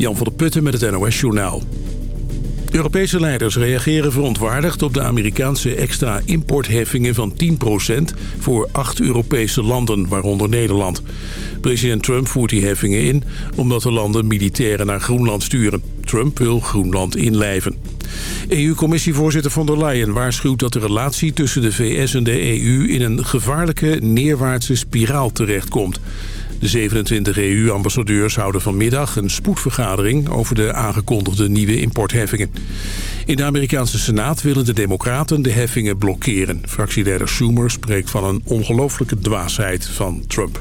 Jan van der Putten met het NOS Journaal. Europese leiders reageren verontwaardigd op de Amerikaanse extra importheffingen van 10% voor acht Europese landen, waaronder Nederland. President Trump voert die heffingen in omdat de landen militairen naar Groenland sturen. Trump wil Groenland inlijven. EU-commissievoorzitter von der Leyen waarschuwt dat de relatie tussen de VS en de EU in een gevaarlijke neerwaartse spiraal terechtkomt. De 27 EU-ambassadeurs houden vanmiddag een spoedvergadering over de aangekondigde nieuwe importheffingen. In de Amerikaanse Senaat willen de democraten de heffingen blokkeren. Fractieleider Schumer spreekt van een ongelofelijke dwaasheid van Trump.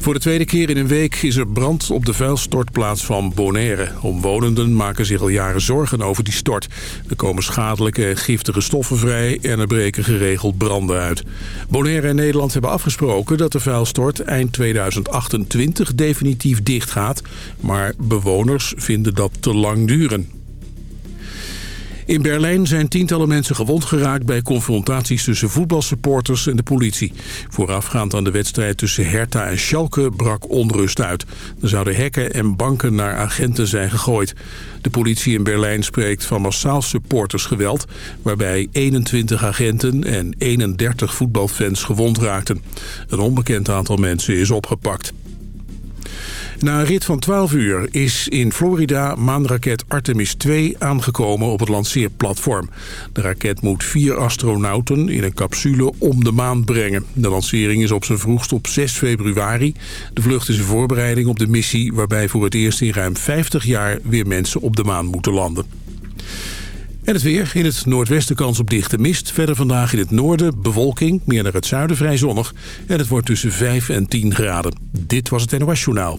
Voor de tweede keer in een week is er brand op de vuilstortplaats van Bonaire. Omwonenden maken zich al jaren zorgen over die stort. Er komen schadelijke giftige stoffen vrij en er breken geregeld branden uit. Bonaire en Nederland hebben afgesproken dat de vuilstort eind 2028 definitief dichtgaat. Maar bewoners vinden dat te lang duren. In Berlijn zijn tientallen mensen gewond geraakt bij confrontaties tussen voetbalsupporters en de politie. Voorafgaand aan de wedstrijd tussen Hertha en Schalke brak onrust uit. Er zouden hekken en banken naar agenten zijn gegooid. De politie in Berlijn spreekt van massaal supportersgeweld... waarbij 21 agenten en 31 voetbalfans gewond raakten. Een onbekend aantal mensen is opgepakt. Na een rit van 12 uur is in Florida maanraket Artemis 2 aangekomen op het lanceerplatform. De raket moet vier astronauten in een capsule om de maan brengen. De lancering is op zijn vroegst op 6 februari. De vlucht is een voorbereiding op de missie waarbij voor het eerst in ruim 50 jaar weer mensen op de maan moeten landen. En het weer. In het noordwesten kans op dichte mist. Verder vandaag in het noorden bewolking. Meer naar het zuiden vrij zonnig. En het wordt tussen 5 en 10 graden. Dit was het NOS Journaal.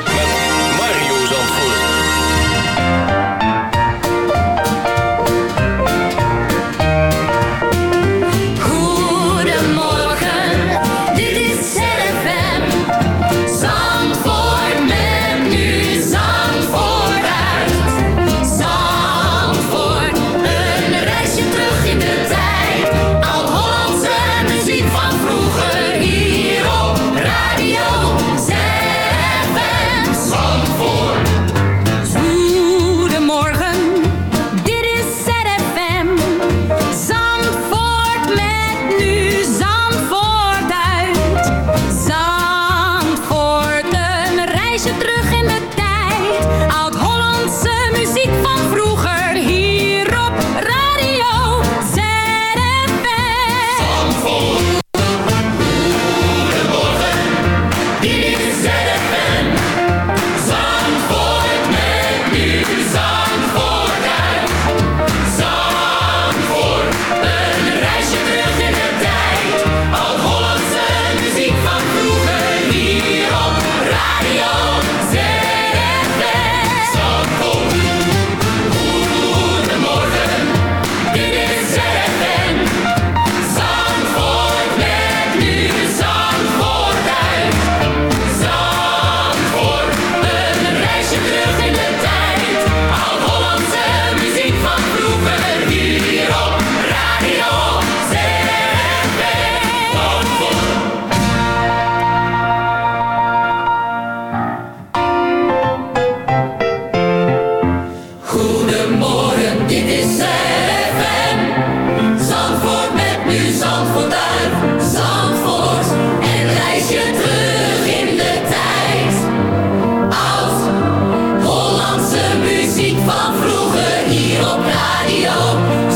Radio.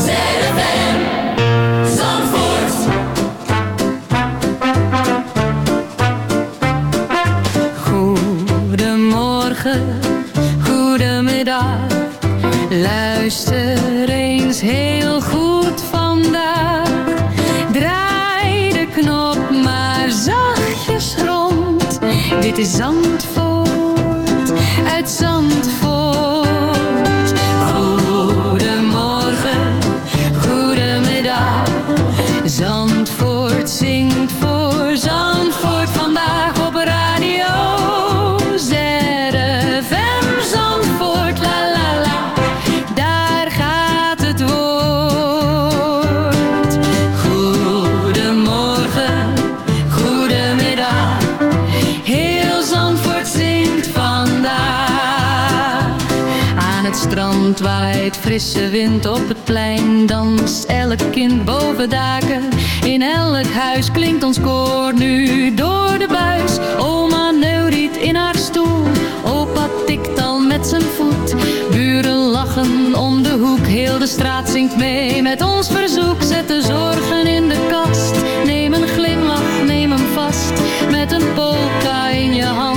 Frisse wind op het plein. Danst elk kind boven daken. In elk huis klinkt ons koor nu door de buis. Oma neuriet in haar stoel. Opa tikt al met zijn voet. Buren lachen om de hoek. Heel de straat zingt mee met ons verzoek. Zet de zorgen in de kast. Neem een glimlach, neem hem vast. Met een polka in je hand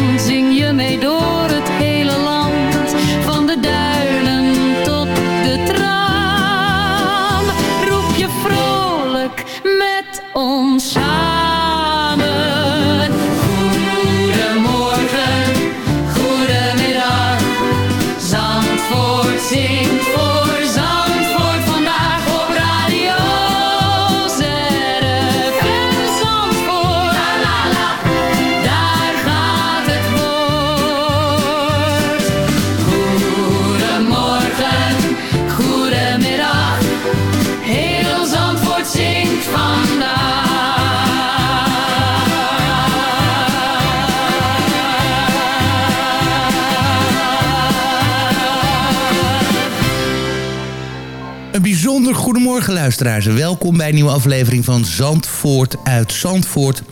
goedemorgen luisteraars. Welkom bij een nieuwe aflevering van Zandvoort uit Zandvoort.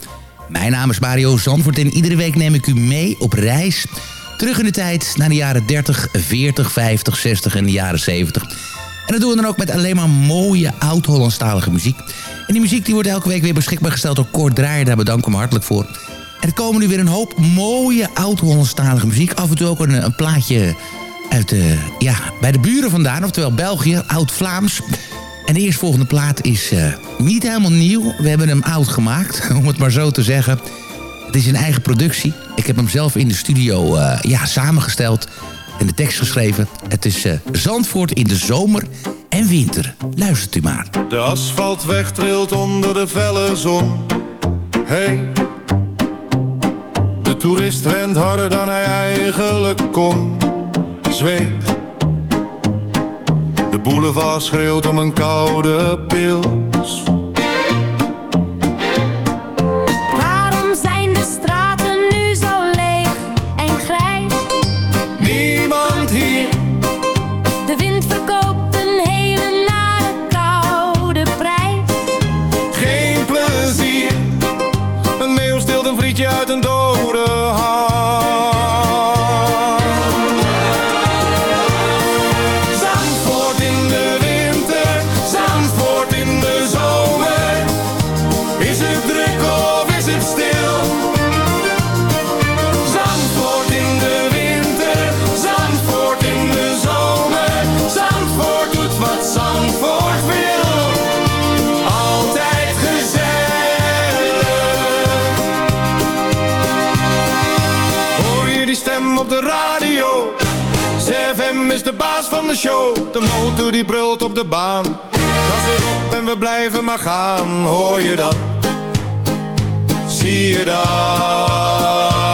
Mijn naam is Mario Zandvoort en iedere week neem ik u mee op reis. Terug in de tijd naar de jaren 30, 40, 50, 60 en de jaren 70. En dat doen we dan ook met alleen maar mooie oud-Hollandstalige muziek. En die muziek die wordt elke week weer beschikbaar gesteld door Kort Draaier. Daar bedank ik hem hartelijk voor. En er komen nu weer een hoop mooie oud-Hollandstalige muziek. Af en toe ook een plaatje uit de, ja, bij de buren vandaan, oftewel België, oud-Vlaams. En de eerstvolgende plaat is eh, niet helemaal nieuw. We hebben hem oud gemaakt, om het maar zo te zeggen. Het is een eigen productie. Ik heb hem zelf in de studio eh, ja, samengesteld en de tekst geschreven. Het is eh, Zandvoort in de zomer en winter. Luistert u maar. De asfaltweg trilt onder de felle zon. Hey. De toerist rent harder dan hij eigenlijk kon. Zweet. De boulevard schreeuwt om een koude pils. In de de show. De motor die brult op de baan. Gas erop en we blijven maar gaan. Hoor je dat? Zie je dat?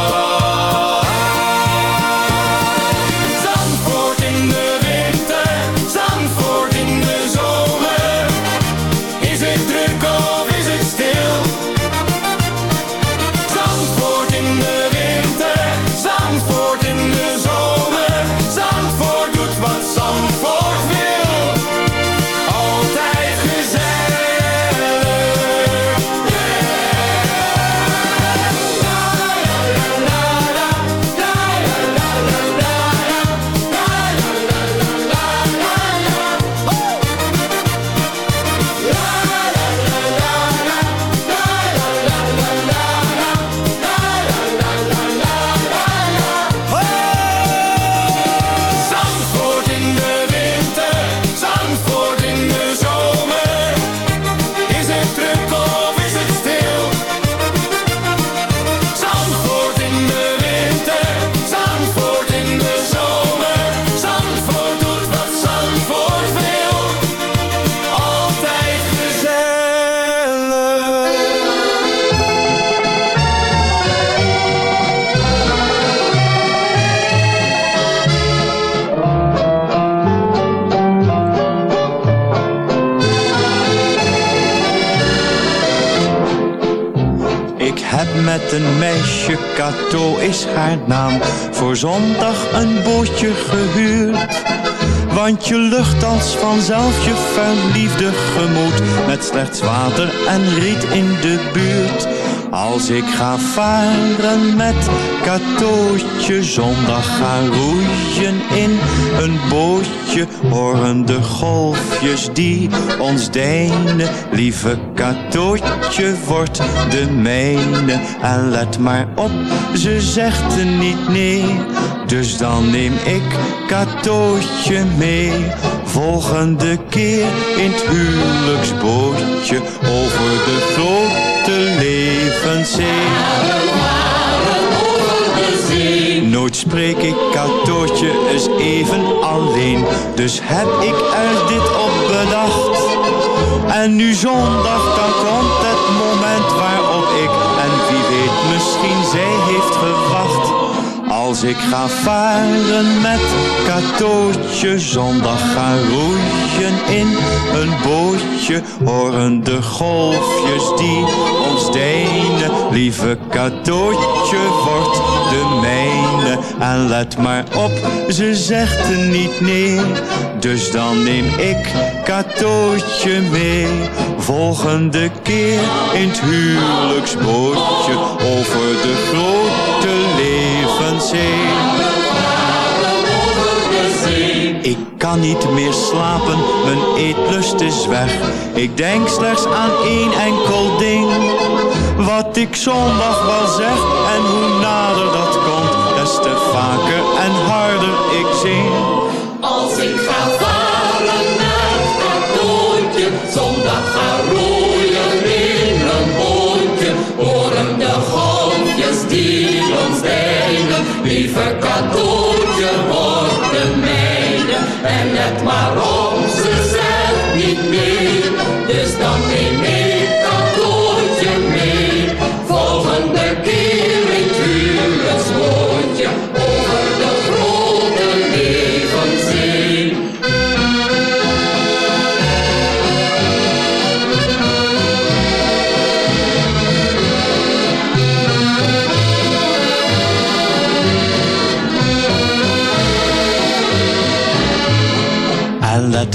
Met een meisje, Kato is haar naam. Voor zondag een bootje gehuurd. Want je lucht als vanzelf je verliefde gemoed. Met slechts water en riet in de buurt. Als ik ga varen met katootje, zondag ga roeien in een bootje, horen de golfjes die ons deinen. Lieve katootje wordt de mijne en let maar op, ze zegt niet nee. Dus dan neem ik katootje mee. Volgende keer in het huwelijksbootje over de grote levenszee. Nooit spreek ik katootje eens even alleen. Dus heb ik er dit op bedacht. En nu zondag, dan komt het moment waarop ik, en wie weet, misschien zij heeft gewacht. Als ik ga varen met katootje, zondag ga roeien in een bootje, horen de golfjes die ons deinen. Lieve katootje wordt de mijne, en let maar op, ze zegt er niet nee. Dus dan neem ik katootje mee, volgende keer in het huwelijksbootje, over de grote levenszee. Ik kan niet meer slapen, mijn eetlust is weg. Ik denk slechts aan één enkel ding. Wat ik zondag wel zeg en hoe nader dat komt, des te vaker en harder ik zing.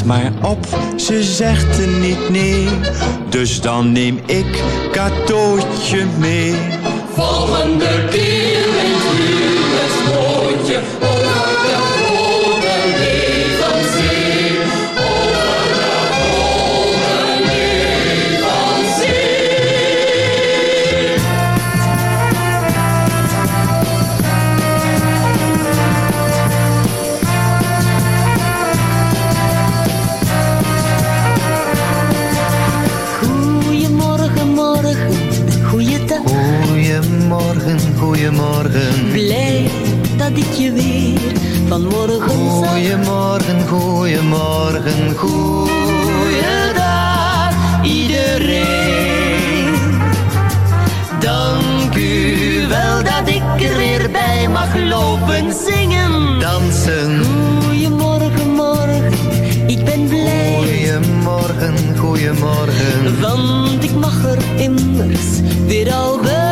Maar op, ze zegt er niet nee. Dus dan neem ik katootje mee. Volgende keer goedemorgen, Goeiedag, iedereen. Dank u wel dat ik er weer bij mag lopen zingen. Dansen. Goedemorgen, morgen, ik ben blij. Goedemorgen, goedemorgen. Want ik mag er immers weer al bij.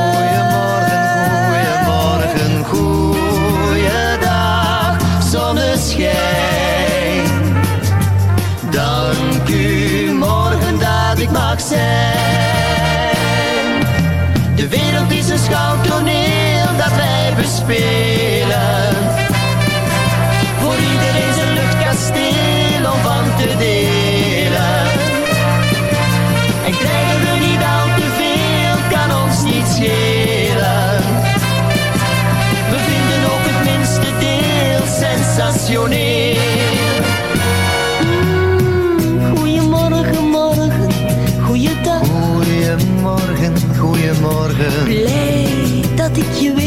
De wereld is een schouwtoneel dat wij bespelen. Voor iedereen zijn luchtkasteel om van te delen. En krijgen we niet al te veel, kan ons niet schelen. We vinden ook het minste deel sensationeel. Goedemorgen. Blij dat ik je weer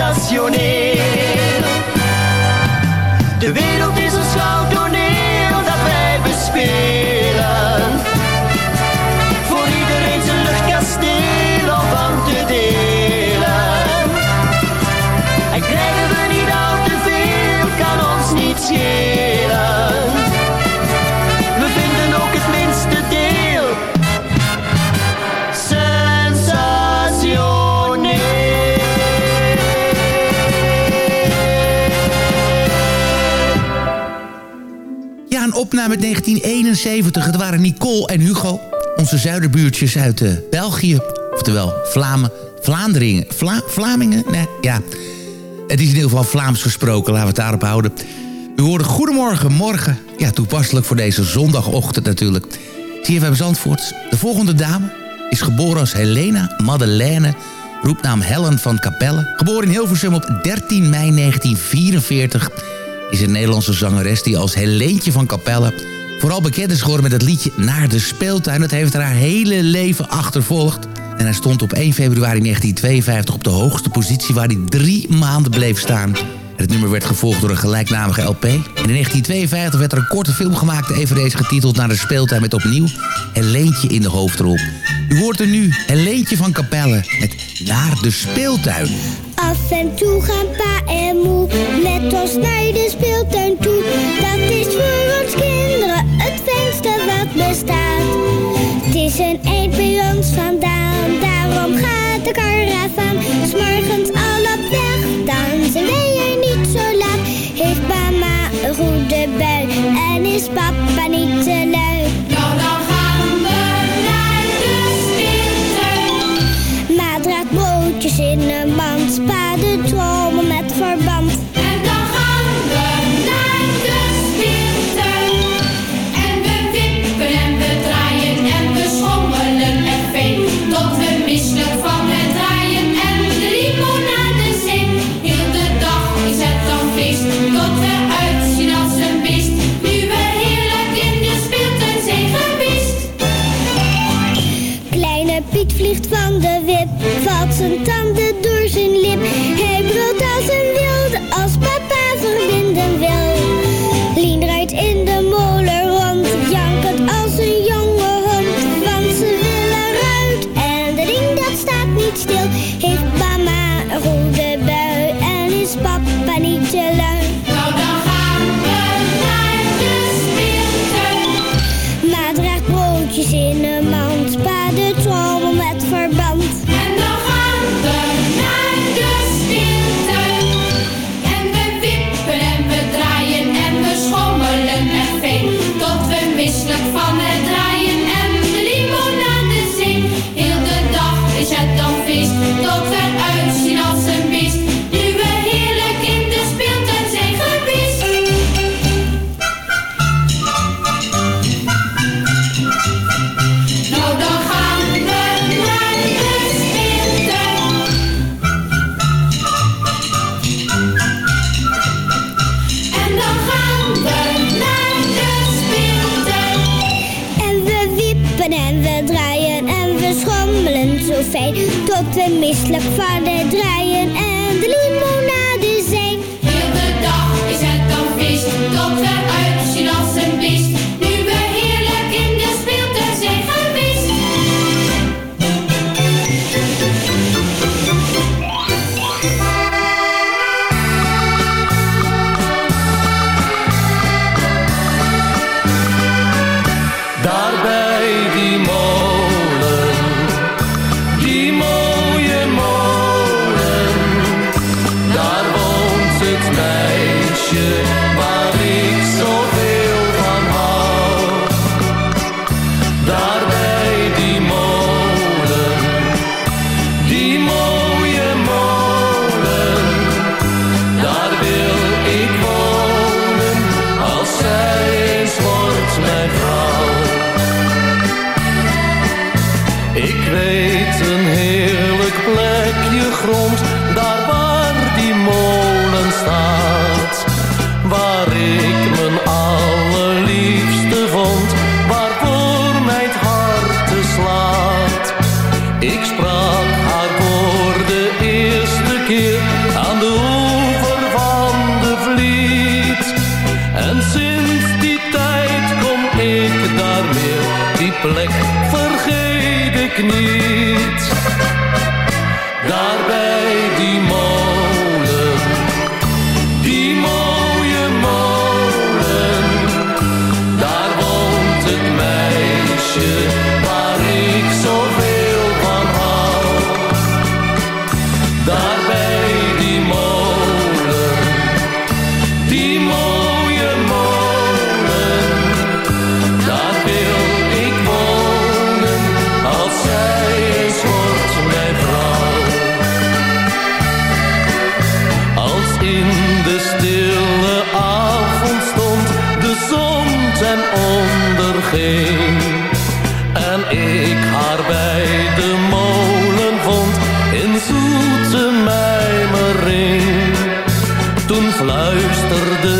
sensationeel. Opname uit 1971. Het waren Nicole en Hugo. Onze zuiderbuurtjes uit eh, België. Oftewel Vlamen, Vlaanderingen. Vla, Vlamingen? Nee, ja. Het is in ieder geval Vlaams gesproken. Laten we het daarop houden. U hoorde Goedemorgen, morgen. Ja, toepasselijk voor deze zondagochtend natuurlijk. CFM Zandvoort. De volgende dame is geboren als Helena Madeleine... roepnaam Helen van Capelle. Geboren in Hilversum op 13 mei 1944 is een Nederlandse zangeres die als Helentje van Capelle... vooral bekend is geworden met het liedje Naar de Speeltuin. Dat heeft haar hele leven achtervolgd. En hij stond op 1 februari 1952 op de hoogste positie... waar hij drie maanden bleef staan. Het nummer werd gevolgd door een gelijknamige LP. In 1952 werd er een korte film gemaakt... eveneens getiteld Naar de Speeltuin met opnieuw Helentje in de hoofdrol. U hoort er nu Helentje van Capelle met Naar de Speeltuin. Af en toe gaan pa en moe met ons naar de speeltuin toe. Dat is voor ons kinderen het fijnste wat bestaat. Het is een eind bij ons vandaan, daarom gaat de karavaan. S en is papa en ik haar bij de molen vond in zoete mijmering. Toen fluisterde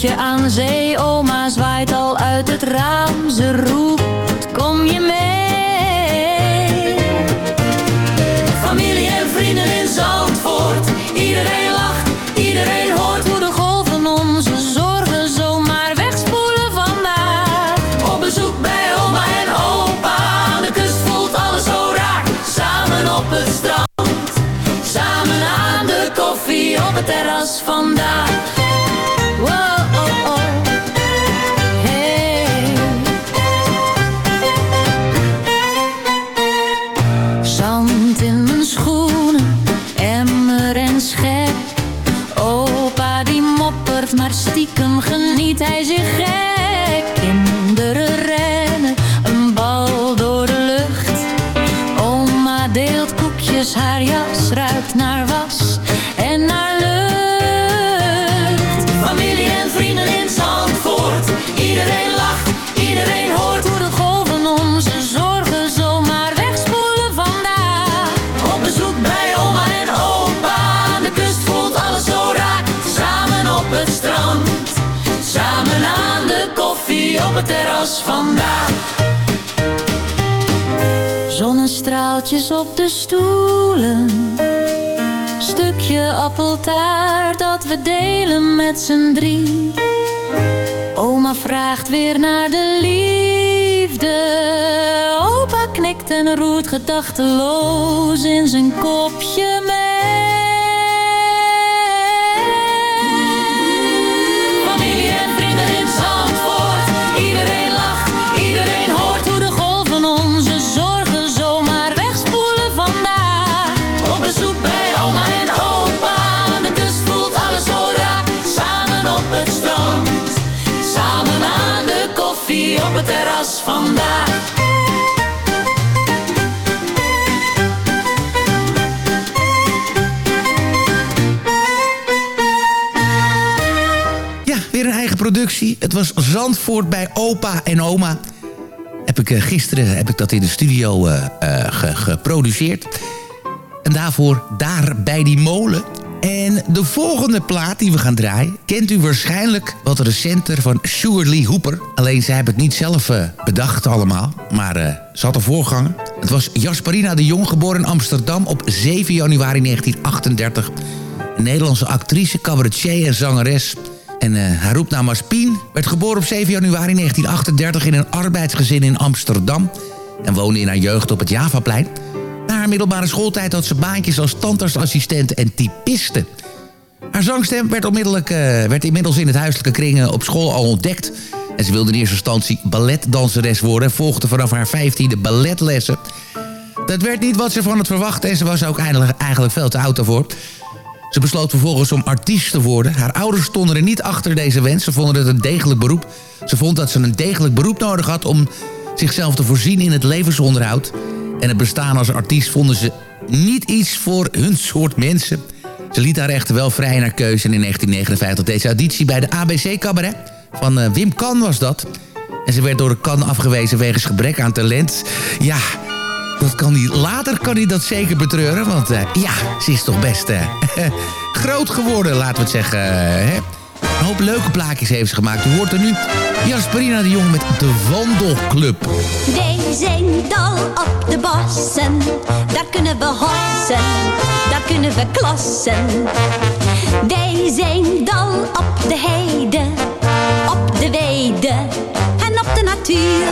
fletje aan zee, oma zwaait al uit het raam, ze roept, kom je mee? Familie en vrienden in Zandvoort, iedereen lacht, iedereen hoort hoe de golven onze zorgen zomaar wegspoelen vandaag. Op bezoek bij oma en opa, de kust voelt alles zo raar. Samen op het strand, samen aan de koffie op het terras vandaag. Op het terras vandaag. Zonnestraaltjes op de stoelen. Stukje appeltaart dat we delen met z'n drie. Oma vraagt weer naar de liefde. Opa knikt en roert gedachteloos in zijn kopje mee. Vandaag. Ja, weer een eigen productie. Het was Zandvoort bij opa en oma. Heb ik, eh, gisteren heb ik dat in de studio eh, eh, ge- geproduceerd. En daarvoor Daar bij die molen. En de volgende plaat die we gaan draaien... kent u waarschijnlijk wat recenter van Stuart Lee Hooper. Alleen zij hebben het niet zelf eh, bedacht allemaal. Maar eh, ze had een voorganger. Het was Jasperina de Jong, geboren in Amsterdam op 7 januari 1938. Een Nederlandse actrice, cabaretier en zangeres... En eh, haar roepnaam was Pien. Werd geboren op 7 januari 1938 in een arbeidsgezin in Amsterdam. En woonde in haar jeugd op het Javaplein. Haar middelbare schooltijd had ze baantjes als tandartsassistent en typiste. Haar zangstem werd, onmiddellijk, eh, werd inmiddels in het huiselijke kringen op school al ontdekt. En ze wilde in eerste instantie balletdanseres worden... en volgde vanaf haar vijftiende balletlessen. Dat werd niet wat ze van het verwachtte... en ze was ook eigenlijk veel te oud daarvoor. Ze besloot vervolgens om artiest te worden. Haar ouders stonden er niet achter deze wens. Ze vonden het een degelijk beroep. Ze vond dat ze een degelijk beroep nodig had... om zichzelf te voorzien in het levensonderhoud. En het bestaan als artiest vonden ze niet iets voor hun soort mensen. Ze liet haar echter wel vrij naar keuze. En in 1959 deze auditie bij de ABC Cabaret. Van eh, Wim Kan was dat. En ze werd door de Kan afgewezen wegens gebrek aan talent. Ja, dat kan hij, later kan hij dat zeker betreuren. Want eh, ja, ze is toch best eh, groot geworden, laten we het zeggen. hè? Een hoop leuke plaatjes heeft ze gemaakt. U hoort er nu Jasperina de Jong met de Wandelclub. Wij zijn dal op de bossen, daar kunnen we hossen, daar kunnen we klassen. Wij zijn dal op de heide, op de weide en op de natuur.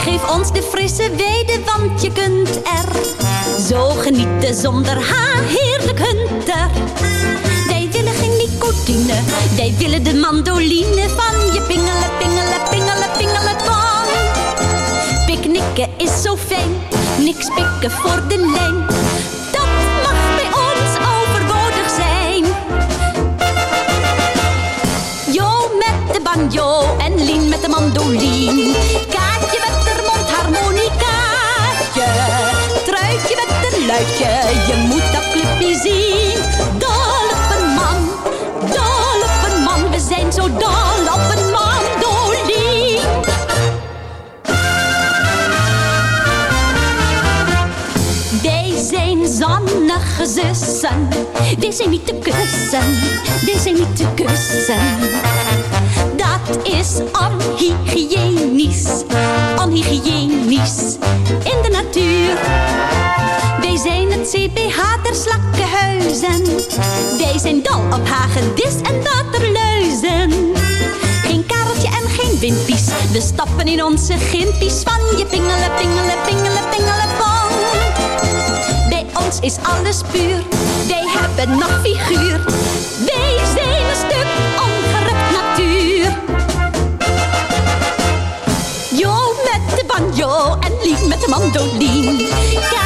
Geef ons de frisse weide, want je kunt er zo genieten zonder haar heerlijk hunter. Wij willen de mandoline van je pingelen, pingelen, pingelen, pingelen pong. Picknicken is zo fijn, niks pikken voor de lijn. Dat mag bij ons overbodig zijn. Jo met de banjo en Lien met de mandoline. Kaatje met de mondharmonicaatje. Truitje met een luidje, je moet dat clubje zien. Zussen. Wij zijn niet te kussen. Wij zijn niet te kussen. Dat is onhygiënisch. Onhygiënisch. In de natuur. Wij zijn het CPH der slakkenhuizen. Wij zijn dol op hagedis en waterluizen. Geen kareltje en geen windpies. We stappen in onze gimpies van je pingelen, pingelen, pingelen, pingelen. Is alles puur. Wij hebben nog figuur. Wij zijn een stuk ongerukt natuur. Jo met de banjo en Lien met de mandoline.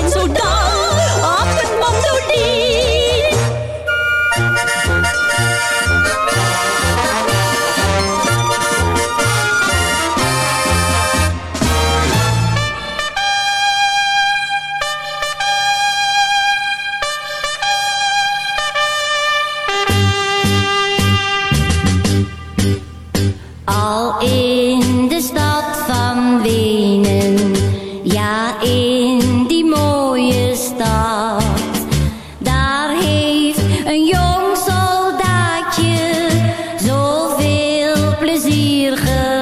man. hier gedaan.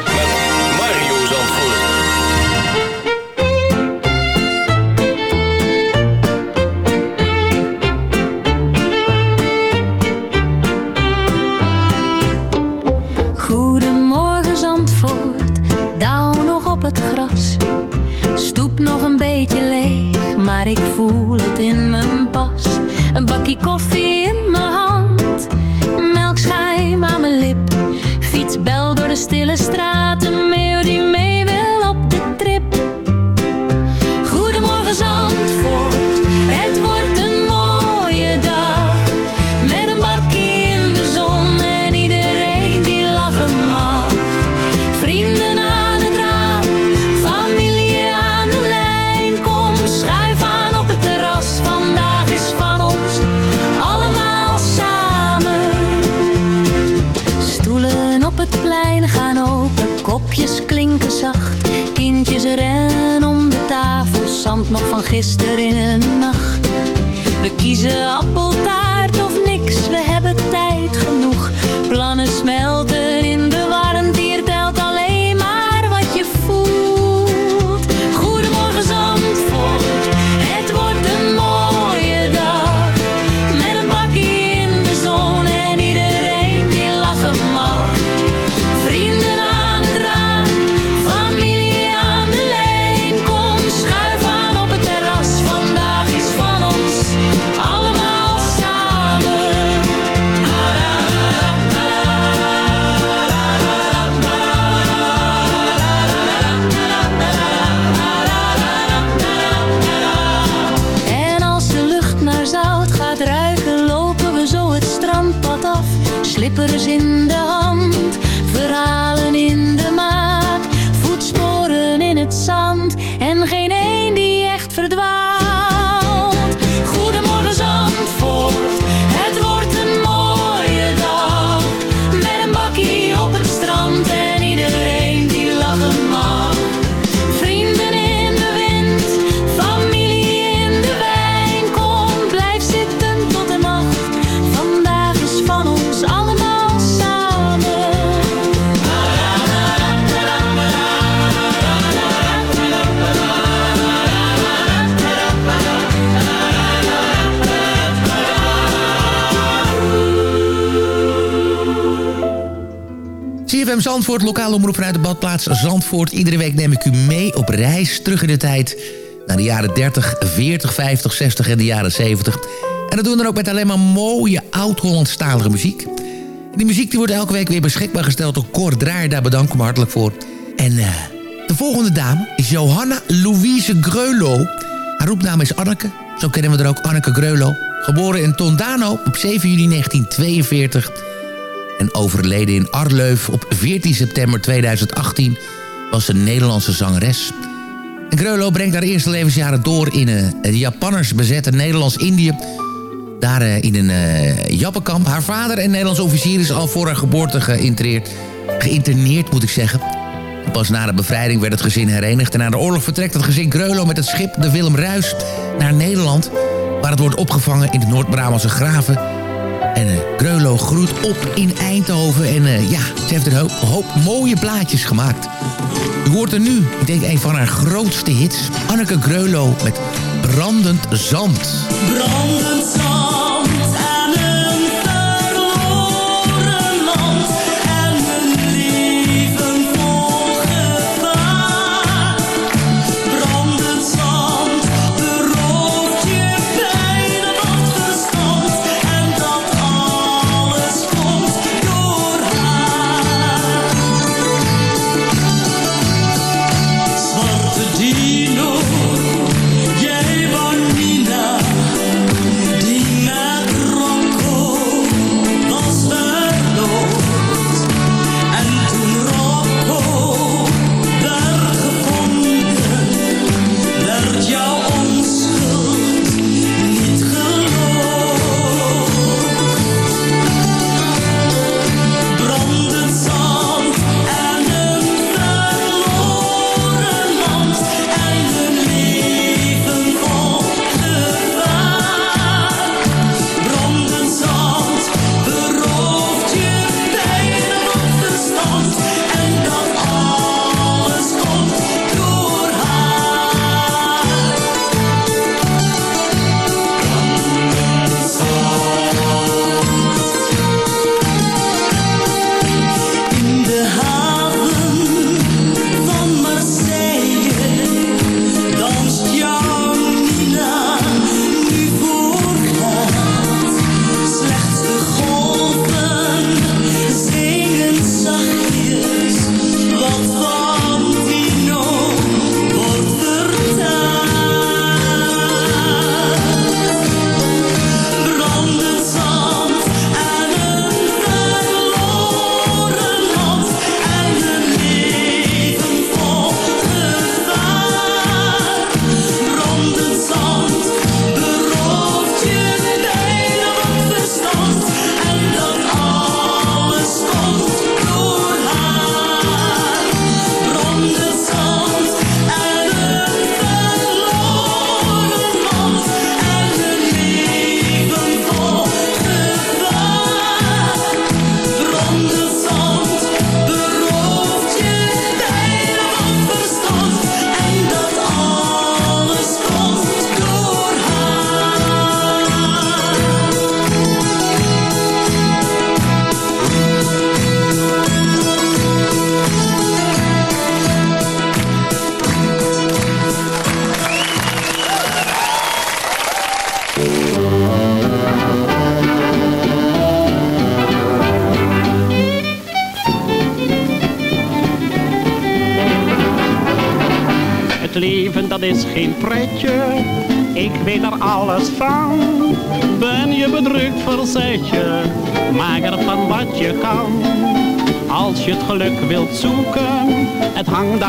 in mijn pas. Een bakje koffie gisteren in de nacht. We kiezen appeltaart Zandvoort, lokale omroep vanuit de badplaats Zandvoort. Iedere week neem ik u mee op reis terug in de tijd... naar de jaren 30, 40, 50, 60 en de jaren 70. En dat doen we dan ook met alleen maar mooie oud-Hollandstalige muziek. Die muziek die wordt elke week weer beschikbaar gesteld door Cor. Daar bedank ik hem hartelijk voor. En eh, de volgende dame is Johanna Louise Greulo. Haar roepnaam is Anneke. Zo kennen we er ook Anneke Greulo. Geboren in Tondano op 7 juni 1942 en overleden in Arleuf op 14 september 2018 was een Nederlandse zangeres. En brengt haar eerste levensjaren door in uh, het Japanners bezette Nederlands-Indië. Daar uh, in een uh, jappenkamp. Haar vader, een Nederlands officier, is al voor haar geboorte geïnterneerd, geïnterneerd moet ik zeggen. En pas na de bevrijding werd het gezin herenigd. En na de oorlog vertrekt het gezin Greulow met het schip de Willem Ruis naar Nederland. Waar het wordt opgevangen in de Noord-Brabantse graven. En uh, Greulow groeit op in Eindhoven. En uh, ja, ze heeft een hoop, mooie plaatjes gemaakt. U hoort er nu, ik denk een van haar grootste hits. Anneke Greulow met Brandend Zand. Brandend zand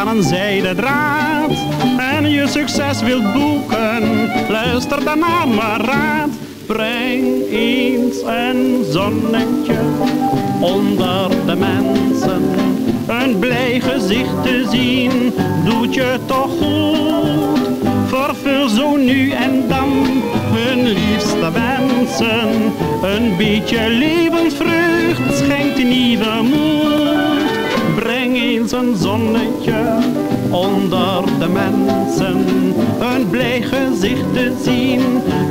aan een zijden draad. En je succes wilt boeken, luister dan naar mijn raad. Breng eens een zonnetje onder de mensen. Een blij gezicht te zien, doet je toch goed. Vervul zo nu en dan hun liefste wensen. Een beetje levensvreugd schenkt nieuwe moed. Een zonnetje onder de mensen. Een blij gezicht te zien,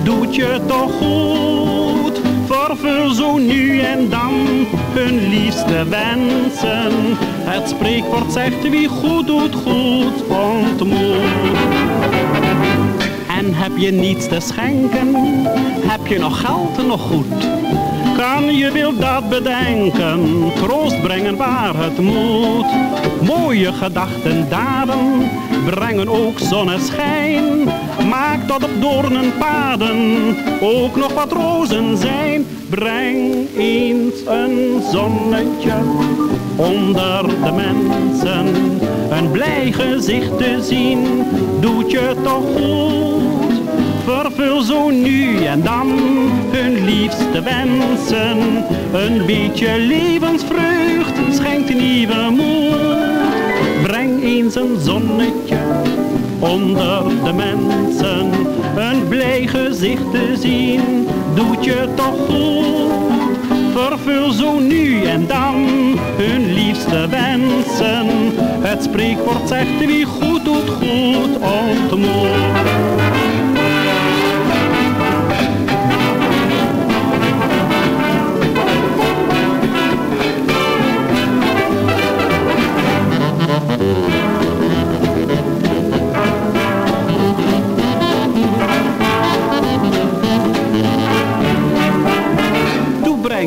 doet je toch goed. Vervul zo nu en dan hun liefste wensen. Het spreekwoord zegt wie goed doet, goed ontmoet. En heb je niets te schenken, heb je nog geld nog goed. Kan je wil dat bedenken, troost brengen waar het moet. Mooie gedachten, daden, brengen ook zonneschijn. Maak dat op doornen paden ook nog wat rozen zijn. Breng eens een zonnetje onder de mensen. Een blij gezicht te zien, doet je toch goed. Vervul zo nu en dan hun liefste wensen. Een beetje levensvreugd schenkt nieuwe moed. Eens een zonnetje onder de mensen. Een blij gezicht te zien, doet je toch goed. Vervul zo nu en dan hun liefste wensen. Het spreekwoord zegt wie goed doet, goed ontmoet.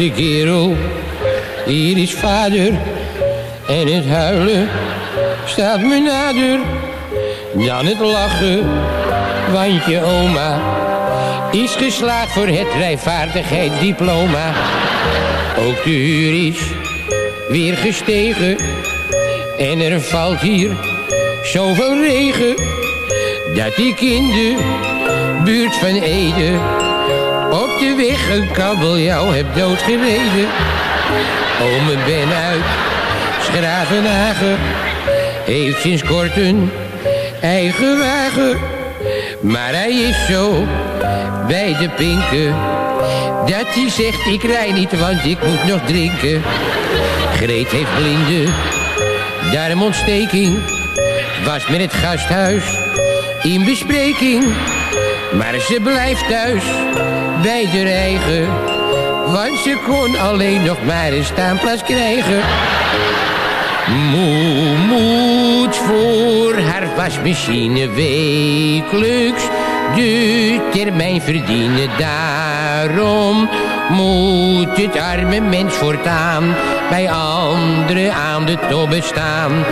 Beste kerel, hier is vader. En het huilen staat me nader dan het lachen. Want je oma is geslaagd voor het rijvaardigheidsdiploma. Ook de huur is weer gestegen. En er valt hier zoveel regen. Dat ik in de buurt van Ede de weg een kabeljauw heb doodgereden. Ome Ben uit Schravenhagen heeft sinds kort een eigen wagen. Maar hij is zo bij de pinken dat hij zegt ik rij niet want ik moet nog drinken. Greet heeft blinde darmontsteking, was met het gasthuis in bespreking. Maar ze blijft thuis bij de eigen. Want ze kon alleen nog maar een staanplaats krijgen. Moe moet voor haar wasmachine wekelijks de termijn verdienen. Daarom moet het arme mens voortaan bij anderen aan de tobbe staan.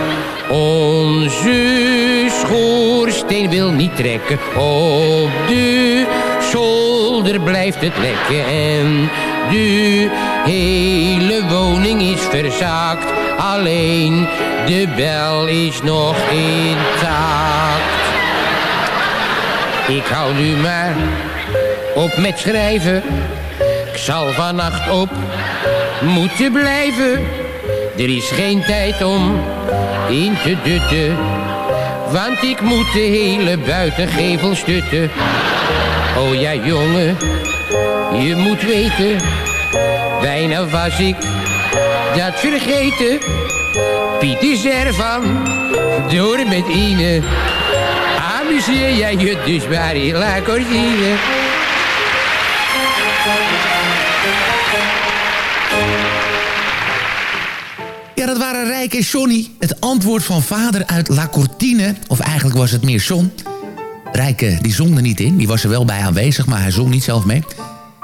Onze schoorsteen wil niet trekken op de zolder blijft het lekken en de hele woning is verzaakt. Alleen de bel is nog intact. Ik hou nu maar op met schrijven. Ik zal vannacht op moeten blijven. Er is geen tijd om in te dutten. Want ik moet de hele buitengevel stutten. Oh ja jongen, je moet weten. Bijna was ik dat vergeten. Piet is ervan, door met Ine. Amuseer jij je dus maar in La Cortine. Ja, dat waren Rijk en Johnny. Het antwoord van vader uit La Cortine. Of eigenlijk was het meer John. Rijke, die zong er niet in. Die was er wel bij aanwezig, maar hij zong niet zelf mee.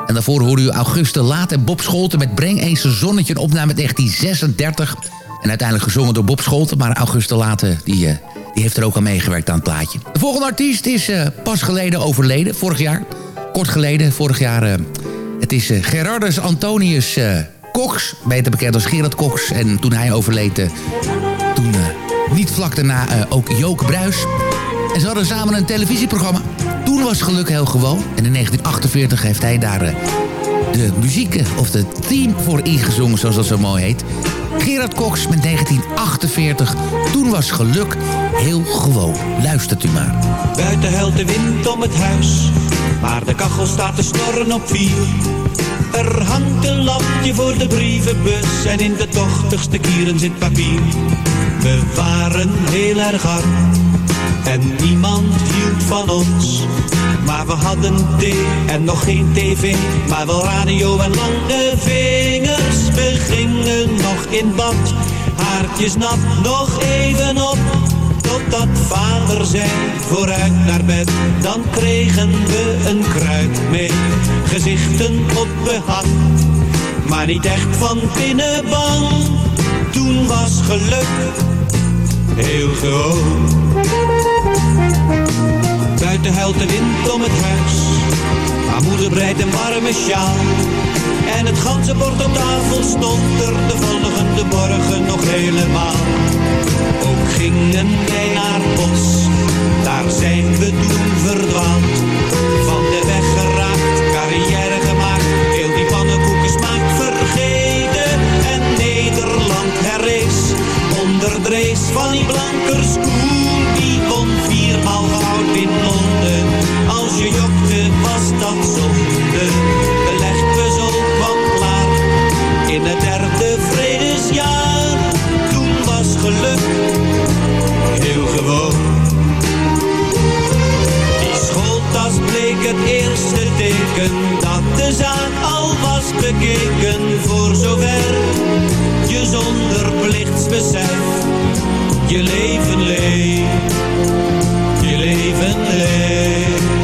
En daarvoor hoorde u Auguste Laat en Bob Scholten... met Breng eens een zonnetje, een opname uit 1936. En uiteindelijk gezongen door Bob Scholten. Maar Auguste Laat, die, eh, die heeft er ook aan meegewerkt aan het plaatje. De volgende artiest is eh, pas geleden overleden, vorig jaar. Kort geleden, vorig jaar. eh, het is Gerardus Antonius Cox, beter bekend als Gerard Cox. En toen hij overleed, toen niet vlak daarna ook Joke Bruis. En ze hadden samen een televisieprogramma. Toen was geluk heel gewoon. En in 1948 heeft hij daar eh, de muziek, eh, of de theme voor ingezongen, zoals dat zo mooi heet. Gerard Cox met 1948. Toen was geluk heel gewoon. Luistert u maar. Buiten huilt de wind om het huis, maar de kachel staat te snorren op vier. Er hangt een lampje voor de brievenbus en in de tochtigste kieren zit papier. We waren heel erg arm en niemand hield van ons. Maar we hadden thee en nog geen tv, maar wel radio en lange vingers. We gingen nog in bad, haartjes nat, nog even op. Totdat vader zei, vooruit naar bed, dan kregen we een kruik mee. Gezichten op maar niet echt van binnen bang. Toen was geluk heel gewoon. Buiten huilt de wind om het huis, maar moeder breidt een warme sjaal. En het ganzenbord op tafel stond er de volgende morgen nog helemaal. Ook gingen wij naar bos, daar zijn we toen verdwaald. Van die blankerskoen. Die won viermaal goud in Londen, als je jokte was dat zonde. Belegd puzzel kwam klaar, in het derde vredesjaar. Toen was geluk heel gewoon. Die schooltas bleek het eerste teken dat de zaak al was bekeken. Voor zover je zonder plichtsbesef je leven leeft, je leven leeft.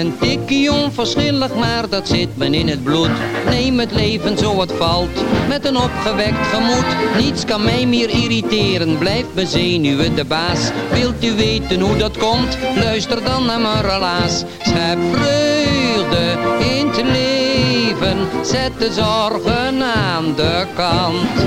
een tikkie onverschillig, maar dat zit me in het bloed. Neem het leven zo het valt, met een opgewekt gemoed. Niets kan mij meer irriteren, blijf bezenuwen de baas. Wilt u weten hoe dat komt? Luister dan naar mijn relaas. Schep vreugde in het leven, zet de zorgen aan de kant.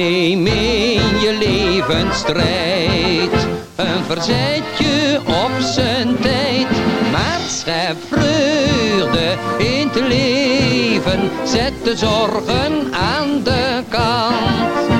Neem in je leven strijd, een verzetje op zijn tijd. Maar vreugde in het leven, zet de zorgen aan de kant.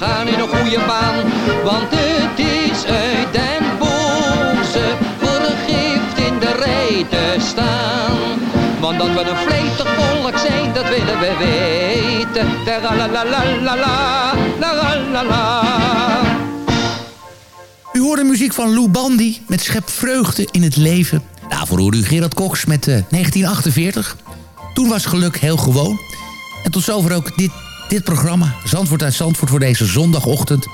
gaan in een goede baan. Want het is uit den boze voor een gift in de rij te staan. Want dat we een vletig volk zijn, dat willen we weten. Terra la U hoorde muziek van Lou Bandy met Schep Vreugde in het Leven. Daarvoor hoorde u Gerard Koks met eh, 1948. Toen was geluk heel gewoon. En tot zover ook dit dit programma. Zandvoort uit Zandvoort voor deze zondagochtend.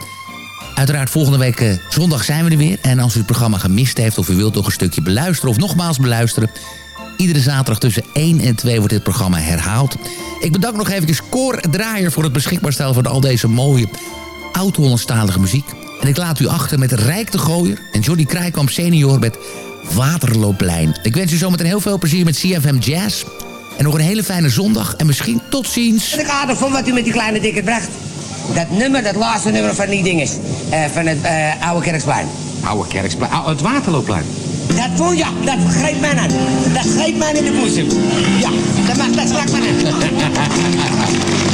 Uiteraard volgende week eh, zondag zijn we er weer. En als u het programma gemist heeft of u wilt nog een stukje beluisteren... of nogmaals beluisteren... Iedere zaterdag tussen 1 en 2 wordt dit programma herhaald. Ik bedank nog even Cor Draaier voor het beschikbaar stellen van al deze mooie oud-Hollandstalige muziek. En ik laat u achter met Rijk de Gooier en Johnny Krijkamp senior met Waterloopplein. Ik wens u zometeen heel veel plezier met CFM Jazz. En nog een hele fijne zondag en misschien tot ziens. Wat ik aardig vond wat u met die kleine dikke bracht. Dat nummer, dat laatste nummer van die dinges. eh, van het eh, oude kerksplein. Oude Kerksplein, oh, het Waterloopplein. Dat voel ja, dat greep mij aan. Dat greep mij in de boezem. Ja, dat mag dat strak maar Een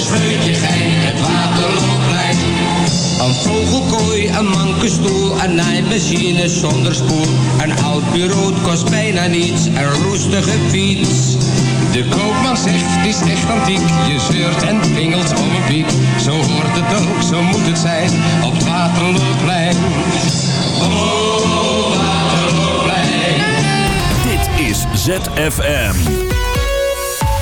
scheutje gein, het Waterlooplein. Een vogelkooi, een mankenstoel, een naaimachine zonder spoel. Een oud bureau kost bijna niets, een roestige fiets. De koopman zegt, het is echt antiek. Je zeurt en pingelt om een piek. Zo hoort het ook, zo moet het zijn, op het Waterloopplein. Oh, Waterloopplein. Dit is ZFM.